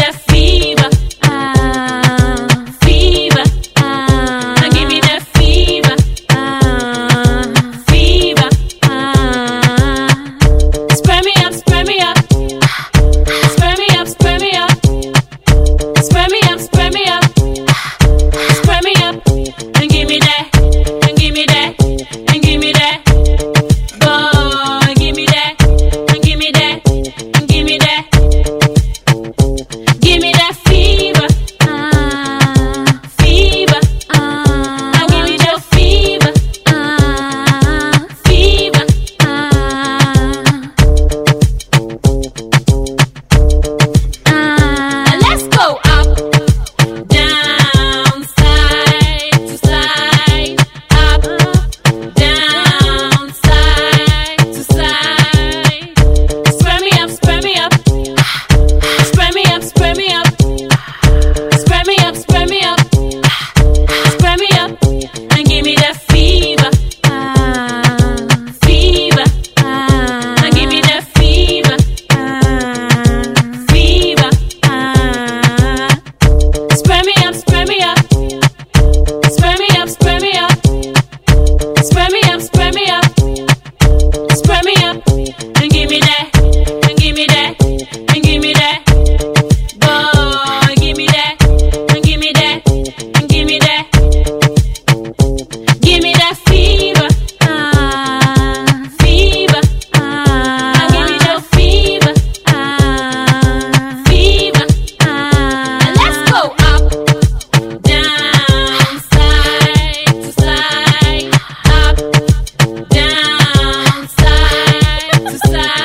left inside.